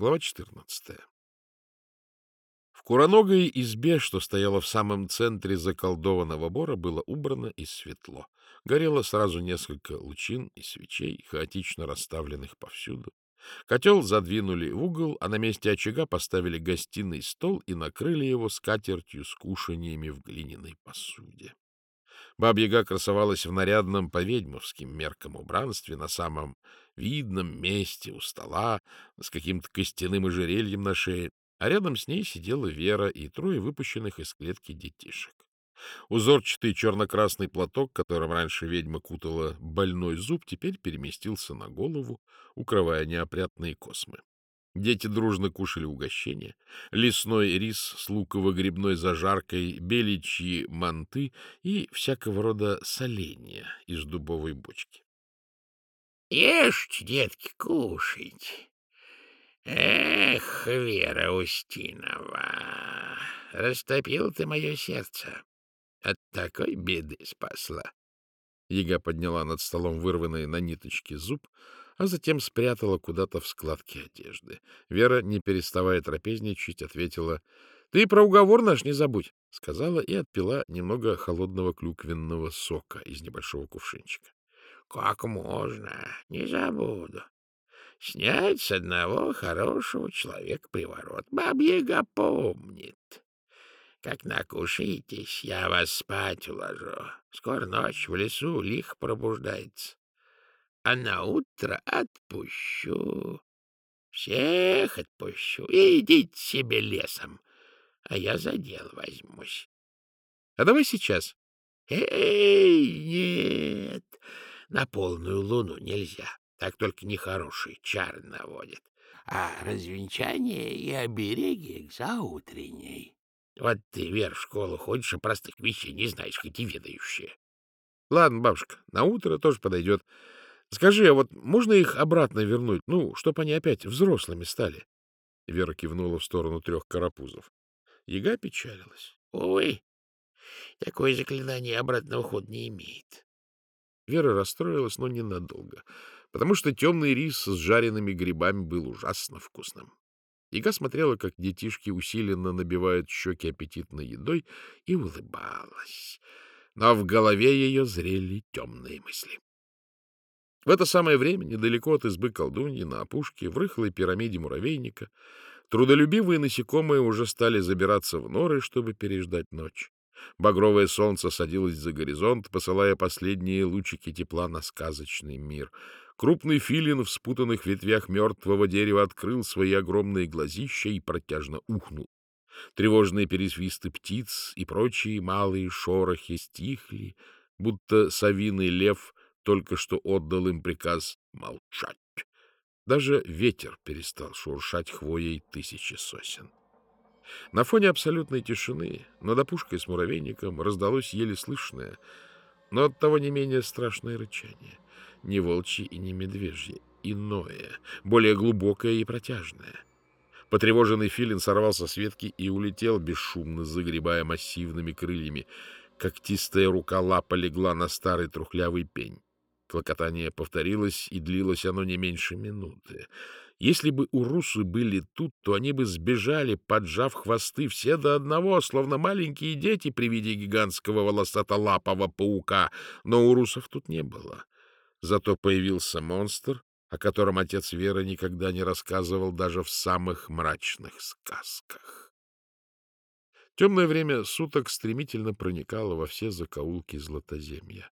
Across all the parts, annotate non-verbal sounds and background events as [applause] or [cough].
Глава 14. В куроногой избе, что стояла в самом центре заколдованного бора, было убрано и светло. Горело сразу несколько лучин и свечей, хаотично расставленных повсюду. Котел задвинули в угол, а на месте очага поставили гостиный стол и накрыли его скатертью с кушаньями в глиняной посуде. Бабьяга красовалась в нарядном по ведьмовским меркам убранстве на самом видном месте у стола с каким-то костяным ожерельем на шее, а рядом с ней сидела Вера и трое выпущенных из клетки детишек. Узорчатый черно-красный платок, которым раньше ведьма кутала больной зуб, теперь переместился на голову, укрывая неопрятные космы. Дети дружно кушали угощения. Лесной рис с луково-грибной зажаркой, беличьи манты и всякого рода соленья из дубовой бочки. — Ешьте, детки, кушайте. Эх, Вера Устинова, растопил ты мое сердце. От такой беды спасла. Яга подняла над столом вырванный на ниточке зуб, а затем спрятала куда-то в складки одежды. Вера, не переставая трапезничать, ответила, — Ты про уговор наш не забудь, — сказала и отпила немного холодного клюквенного сока из небольшого кувшинчика. — Как можно? Не забуду. Снять с одного хорошего человека приворот. Бабьяга помнит. Как накушаетесь, я вас спать уложу. Скоро ночь в лесу лих пробуждается а на утро отпущу. Всех отпущу. идите себе лесом, а я за дело возьмусь. А давай сейчас. Эй, нет, на полную луну нельзя. Так только нехорошие чары наводят. А развенчание и обереги к заутренней. Вот ты, Вер, в школу ходишь, а простых вещей не знаешь, хоть и ведающие. Ладно, бабушка, на утро тоже подойдет. Скажи, а вот можно их обратно вернуть? Ну, чтобы они опять взрослыми стали? Вера кивнула в сторону трех карапузов. Яга печалилась. — Увы, такое заклинание обратного хода не имеет. Вера расстроилась, но ненадолго, потому что темный рис с жареными грибами был ужасно вкусным. Яга смотрела, как детишки усиленно набивают щеки аппетитной едой, и улыбалась. Но в голове ее зрели темные мысли. В это самое время, недалеко от избы колдуньи, на опушке, в рыхлой пирамиде муравейника, трудолюбивые насекомые уже стали забираться в норы, чтобы переждать ночь. Багровое солнце садилось за горизонт, посылая последние лучики тепла на сказочный мир. Крупный филин в спутанных ветвях мертвого дерева открыл свои огромные глазища и протяжно ухнул. Тревожные пересвисты птиц и прочие малые шорохи стихли, будто совиный лев только что отдал им приказ молчать. Даже ветер перестал шуршать хвоей тысячи сосен. На фоне абсолютной тишины над опушкой с муравейником раздалось еле слышное, но оттого не менее страшное рычание. Не волчье и не медвежье, иное, более глубокое и протяжное. Потревоженный филин сорвался с ветки и улетел, бесшумно загребая массивными крыльями. Когтистая рука лапа легла на старый трухлявый пень. Клокотание повторилось, и длилось оно не меньше минуты. Если бы урусы были тут, то они бы сбежали, поджав хвосты все до одного, словно маленькие дети при виде гигантского волосатолапого паука. Но урусов тут не было. Зато появился монстр, о котором отец Вера никогда не рассказывал даже в самых мрачных сказках. Темное время суток стремительно проникало во все закоулки Златоземья.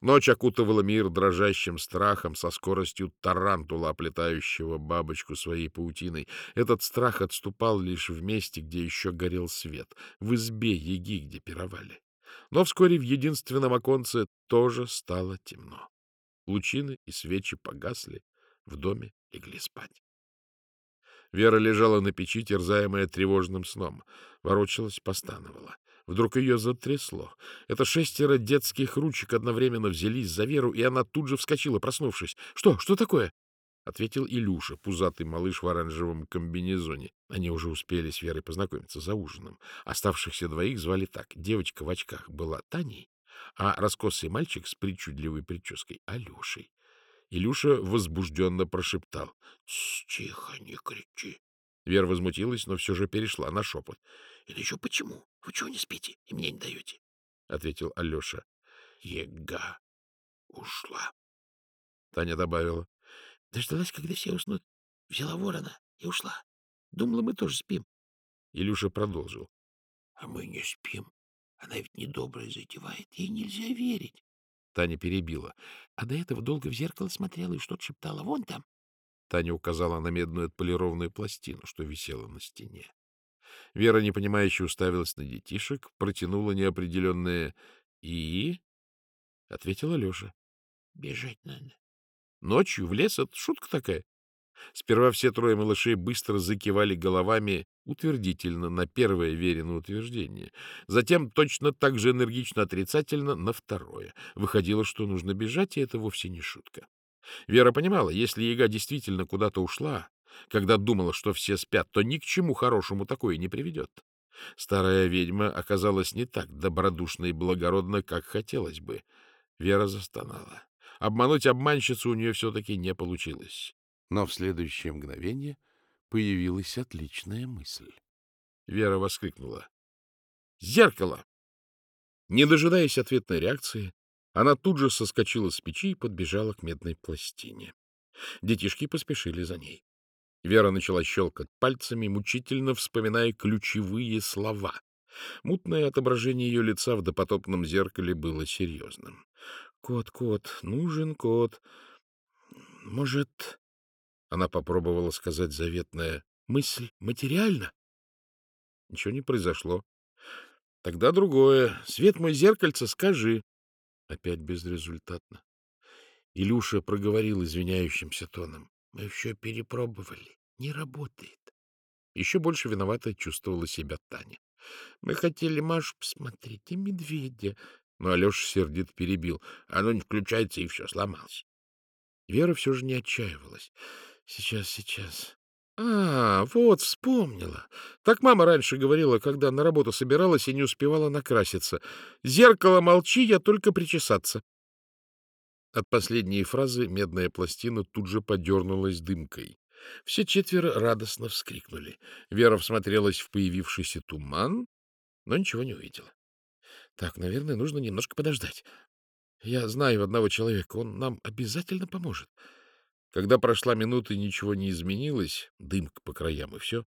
Ночь окутывала мир дрожащим страхом со скоростью тарантула, оплетающего бабочку своей паутиной. Этот страх отступал лишь в месте, где еще горел свет, в избе еги, где пировали. Но вскоре в единственном оконце тоже стало темно. Лучины и свечи погасли, в доме легли спать. Вера лежала на печи, терзаемая тревожным сном. Ворочалась, постановала. Вдруг ее затрясло. Это шестеро детских ручек одновременно взялись за Веру, и она тут же вскочила, проснувшись. — Что? Что такое? — ответил Илюша, пузатый малыш в оранжевом комбинезоне. Они уже успели с Верой познакомиться за ужином. Оставшихся двоих звали так. Девочка в очках была Таней, а раскосый мальчик с причудливой прической — Алешей. Илюша возбужденно прошептал. — Тихо, не кричи. Вера возмутилась, но все же перешла на шепот. — Это еще почему? Вы чего не спите и мне не даете? — ответил Алеша. — Ега ушла. Таня добавила. — Дождалась, когда все уснут. Взяла ворона и ушла. Думала, мы тоже спим. Илюша продолжил. — А мы не спим. Она ведь недобрая затевает. Ей нельзя верить. Таня перебила. А до этого долго в зеркало смотрела и что-то шептала. Вон там. Таня указала на медную отполированную пластину, что висела на стене. Вера, непонимающе, уставилась на детишек, протянула неопределенное «И?» — ответила Леша. — Бежать надо. — Ночью в лес? Это шутка такая? Сперва все трое малышей быстро закивали головами утвердительно на первое верено утверждение. Затем точно так же энергично отрицательно на второе. Выходило, что нужно бежать, и это вовсе не шутка. Вера понимала, если яга действительно куда-то ушла, когда думала, что все спят, то ни к чему хорошему такое не приведет. Старая ведьма оказалась не так добродушна и благородна, как хотелось бы. Вера застонала. Обмануть обманщицу у нее все-таки не получилось. Но в следующее мгновение появилась отличная мысль. Вера воскликнула. «Зеркало!» Не дожидаясь ответной реакции, она тут же соскочила с печи и подбежала к медной пластине. Детишки поспешили за ней. Вера начала щелкать пальцами, мучительно вспоминая ключевые слова. Мутное отображение ее лица в допотопном зеркале было серьезным. «Кот, кот, нужен кот. Может...» Она попробовала сказать заветное «мысль материальна?» Ничего не произошло. Тогда другое. «Свет мой зеркальце, скажи». Опять безрезультатно. Илюша проговорил извиняющимся тоном. «Мы все перепробовали. Не работает». Еще больше виноватой чувствовала себя Таня. «Мы хотели Машу посмотреть и медведя». Но Алеша сердит перебил. Оно не включается, и все, сломалось. Вера все же не отчаивалась. Сейчас, сейчас. А, вот, вспомнила. Так мама раньше говорила, когда на работу собиралась и не успевала накраситься. Зеркало молчи, я только причесаться. От последней фразы медная пластина тут же подернулась дымкой. Все четверо радостно вскрикнули. Вера всмотрелась в появившийся туман, но ничего не увидела. Так, наверное, нужно немножко подождать. Я знаю одного человека, он нам обязательно поможет. Когда прошла минута и ничего не изменилось, дымка по краям и все,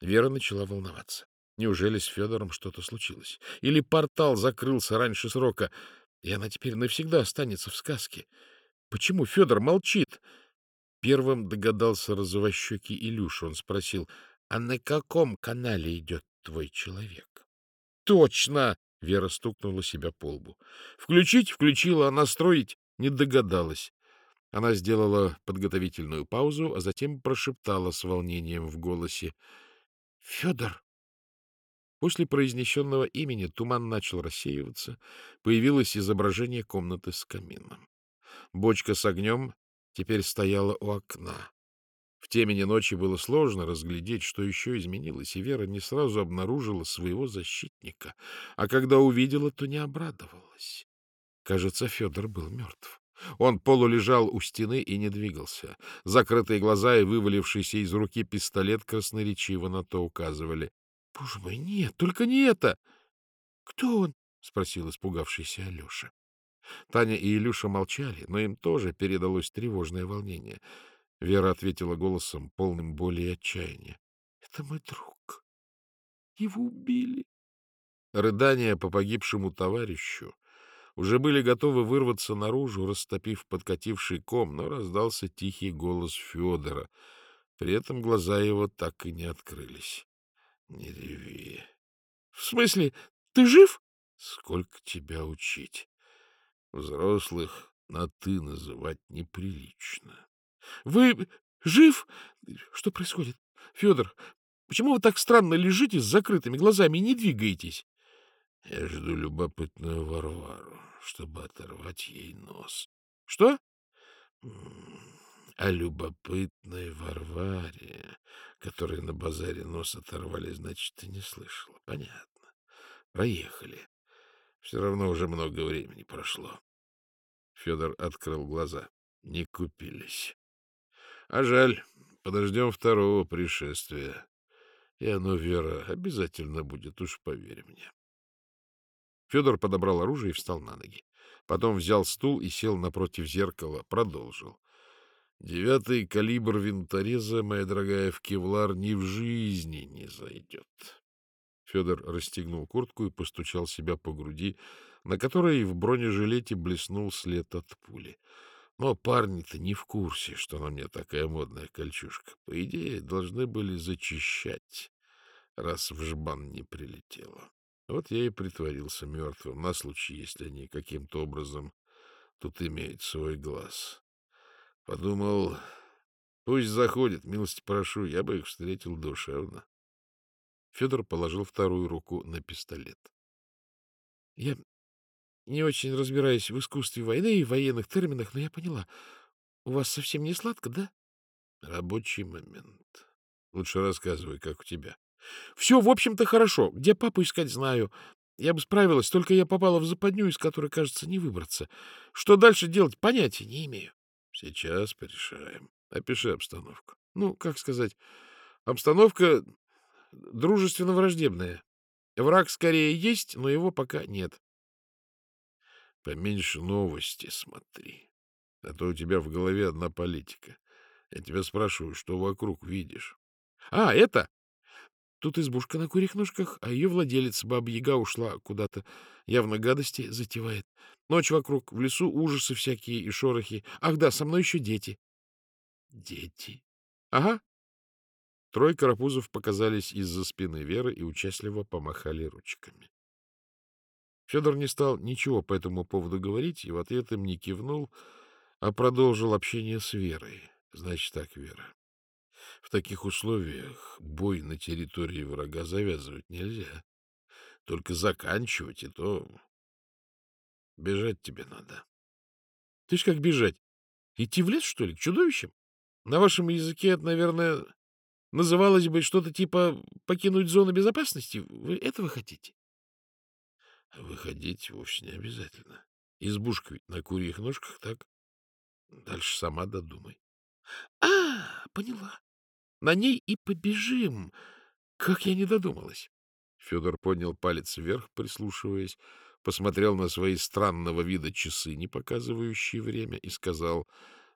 Вера начала волноваться. Неужели с Федором что-то случилось? Или портал закрылся раньше срока, и она теперь навсегда останется в сказке? Почему Федор молчит? Первым догадался розовощекий Илюша. Он спросил, а на каком канале идет твой человек? — Точно! — Вера стукнула себя по лбу. — Включить — включила, а настроить — не догадалась. Она сделала подготовительную паузу, а затем прошептала с волнением в голосе. — Федор! После произнесенного имени туман начал рассеиваться. Появилось изображение комнаты с камином. Бочка с огнем теперь стояла у окна. В темени ночи было сложно разглядеть, что еще изменилось, и Вера не сразу обнаружила своего защитника, а когда увидела, то не обрадовалась. Кажется, Федор был мертв. Он полулежал у стены и не двигался. Закрытые глаза и вывалившийся из руки пистолет красноречиво на то указывали. — Боже мой, нет, только не это! — Кто он? — спросил испугавшийся Алеша. Таня и Илюша молчали, но им тоже передалось тревожное волнение. Вера ответила голосом, полным боли и отчаяния. — Это мой друг. Его убили. Рыдания по погибшему товарищу уже были готовы вырваться наружу, растопив подкативший ком, но раздался тихий голос Федора. При этом глаза его так и не открылись. — Не реви. — В смысле? Ты жив? — Сколько тебя учить? Взрослых на «ты» называть неприлично. — Вы жив? Что происходит? Федор, почему вы так странно лежите с закрытыми глазами и не двигаетесь? Я жду любопытную Варвару, чтобы оторвать ей нос. — Что? — О любопытной Варваре, которой на базаре нос оторвали, значит, ты не слышала. Понятно. Проехали. Все равно уже много времени прошло. Федор открыл глаза. Не купились. А жаль. Подождем второго пришествия. И оно, Вера, обязательно будет, уж поверь мне. Федор подобрал оружие и встал на ноги. Потом взял стул и сел напротив зеркала, продолжил. Девятый калибр винтореза, моя дорогая, в кевлар ни в жизни не зайдет. Федор расстегнул куртку и постучал себя по груди, на которой в бронежилете блеснул след от пули. Но парни-то не в курсе, что на мне такая модная кольчушка. По идее, должны были зачищать, раз в жбан не прилетело. Вот я и притворился мертвым, на случай, если они каким-то образом тут имеют свой глаз. Подумал, пусть заходит, милости прошу, я бы их встретил душевно. Федор положил вторую руку на пистолет. — Я не очень разбираюсь в искусстве войны и военных терминах, но я поняла. У вас совсем не сладко, да? — Рабочий момент. Лучше рассказывай, как у тебя. — Все, в общем-то, хорошо. Где папу искать, знаю. Я бы справилась, только я попала в западню, из которой, кажется, не выбраться. Что дальше делать, понятия не имею. Сейчас порешаем. Опиши обстановку. Ну, как сказать, обстановка дружественно-враждебная. Враг скорее есть, но его пока нет. Поменьше новости смотри, а то у тебя в голове одна политика. Я тебя спрашиваю, что вокруг видишь? А, это? Тут избушка на курьих ножках, а ее владелец, баба-яга, ушла куда-то. Явно гадости затевает. Ночь вокруг, в лесу ужасы всякие и шорохи. Ах да, со мной еще дети. Дети? Ага. Трое карапузов показались из-за спины Веры и участливо помахали ручками. Федор не стал ничего по этому поводу говорить и в ответ им не кивнул, а продолжил общение с Верой. Значит так, Вера, в таких условиях бой на территории врага завязывать нельзя. Только заканчивать, и то бежать тебе надо. Ты ж как бежать? Идти в лес, что ли, к чудовищам? На вашем языке это, наверное, называлось бы что-то типа покинуть зону безопасности. Вы этого хотите? Выходить вовсе не обязательно. Избушка ведь на курьих ножках, так? Дальше сама додумай. А, поняла. На ней и побежим. Как я не додумалась. Федор поднял палец вверх, прислушиваясь, посмотрел на свои странного вида часы, не показывающие время, и сказал,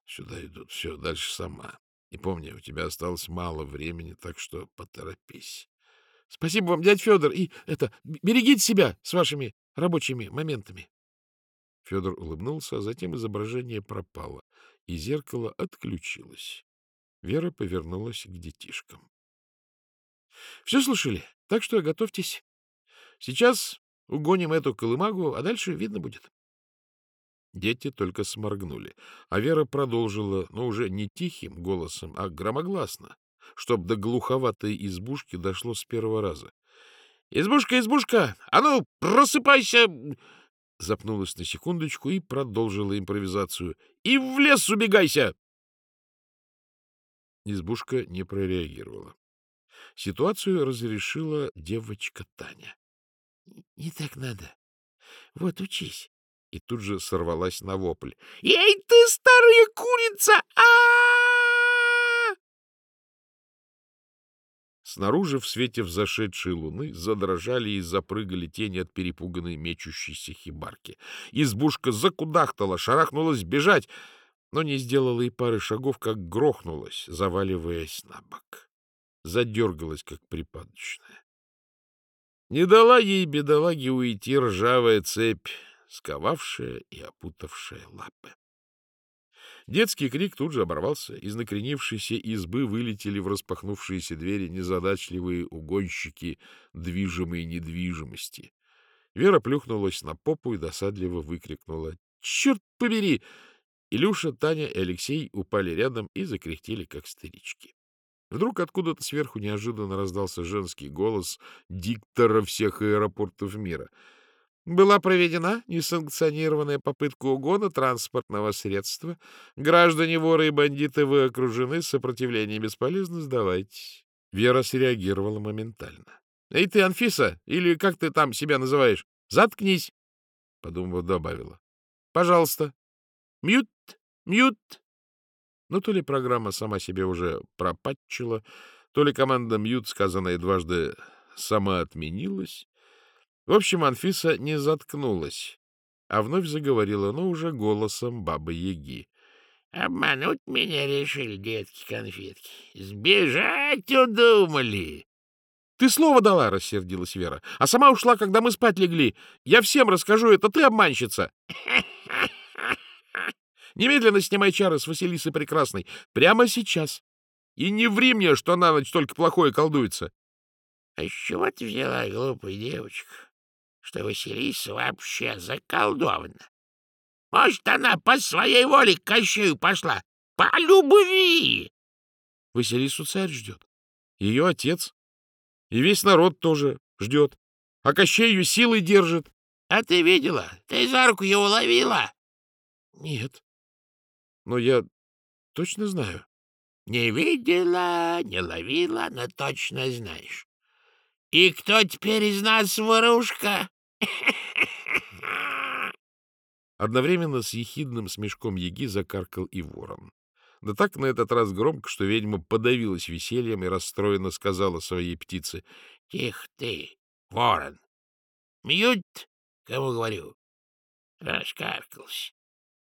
«Сюда идут, все, дальше сама. И помни, у тебя осталось мало времени, так что поторопись». «Спасибо вам, дядь Федор, и это, берегите себя с вашими рабочими моментами». Федор улыбнулся, а затем изображение пропало, и зеркало отключилось. Вера повернулась к детишкам. — Все слышали? Так что готовьтесь. Сейчас угоним эту колымагу, а дальше видно будет. Дети только сморгнули, а Вера продолжила, но уже не тихим голосом, а громогласно, чтоб до глуховатой избушки дошло с первого раза. — Избушка, избушка! А ну, просыпайся! Запнулась на секундочку и продолжила импровизацию. — И в лес убегайся! Избушка не прореагировала. Ситуацию разрешила девочка Таня. — Не так надо. Вот учись. И тут же сорвалась на вопль. — Эй, ты старая курица! -а, -а, Снаружи в свете взошедшей луны задрожали и запрыгали тени от перепуганной мечущейся хибарки. Избушка закудахтала, шарахнулась бежать — но не сделала и пары шагов, как грохнулась, заваливаясь на бок. Задергалась, как припадочная. Не дала ей, бедолаге, уйти ржавая цепь, сковавшая и опутавшая лапы. Детский крик тут же оборвался. Из накренившейся избы вылетели в распахнувшиеся двери незадачливые угонщики движимой недвижимости. Вера плюхнулась на попу и досадливо выкрикнула. — Черт побери! Илюша, Таня и Алексей упали рядом и закряхтели, как старички. Вдруг откуда-то сверху неожиданно раздался женский голос диктора всех аэропортов мира. Была проведена несанкционированная попытка угона транспортного средства. Граждане воры и бандиты вы окружены, сопротивление бесполезно, сдавайтесь. Вера среагировала моментально. — Эй ты, Анфиса, или как ты там себя называешь? Заткнись! Подумав, добавила. — Пожалуйста, Мьют, мьют. Ну, то ли программа сама себе уже пропатчила, То ли команда «Мьют», сказанная дважды, сама отменилась. В общем, Анфиса не заткнулась, а вновь заговорила, но уже голосом бабы-яги. — Обмануть меня решили, детки-конфетки. Сбежать удумали. — Ты слово дала, — рассердилась Вера, — а сама ушла, когда мы спать легли. Я всем расскажу, это ты обманщица. [laughs] Немедленно снимай чары с Василисы Прекрасной. Прямо сейчас. И не ври мне, что на ночь только плохое колдуется. — А с чего ты взяла, глупая девочка, что Василиса вообще заколдована? Может, она по своей воле к Кощею пошла? По любви! Василису царь ждет. Ее отец. И весь народ тоже ждет. А Кощей ее силой держит. — А ты видела? Ты за руку его ловила? — Нет. Но я точно знаю. — Не видела, не ловила, но точно знаешь. И кто теперь из нас ворушка? [laughs] Одновременно с ехидным смешком яги закаркал и ворон. Да так на этот раз громко, что ведьма подавилась весельем и расстроенно сказала своей птице. — Тихо ты, ворон! Мьют, кому говорю. Раскаркался.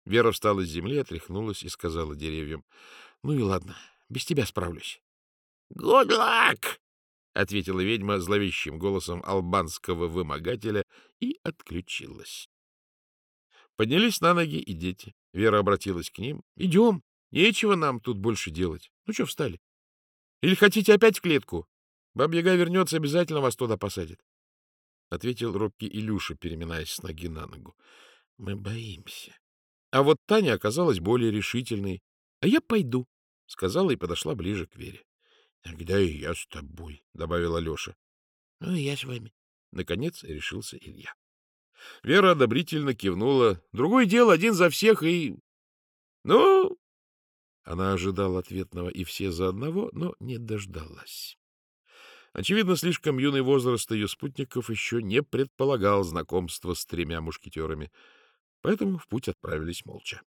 Вера встала с земли, отряхнулась и сказала деревьям. — Ну и ладно, без тебя справлюсь. — Good luck! — ответила ведьма зловещим голосом албанского вымогателя и отключилась. Поднялись на ноги и дети. Вера обратилась к ним. — Идем. Нечего нам тут больше делать. Ну что встали? Или хотите опять в клетку? Бабьяга вернется, обязательно вас туда посадит. Ответил робкий Илюша, переминаясь с ноги на ногу. — Мы боимся. А вот Таня оказалась более решительной. — А я пойду, — сказала и подошла ближе к Вере. — Тогда и я с тобой, — добавила Леша. — Ну, и я с вами. Наконец решился Илья. Вера одобрительно кивнула. Другое дело, один за всех и... Ну... Она ожидала ответного и все за одного, но не дождалась. Очевидно, слишком юный возраст ее спутников еще не предполагал знакомства с тремя мушкетерами, поэтому в путь отправились молча.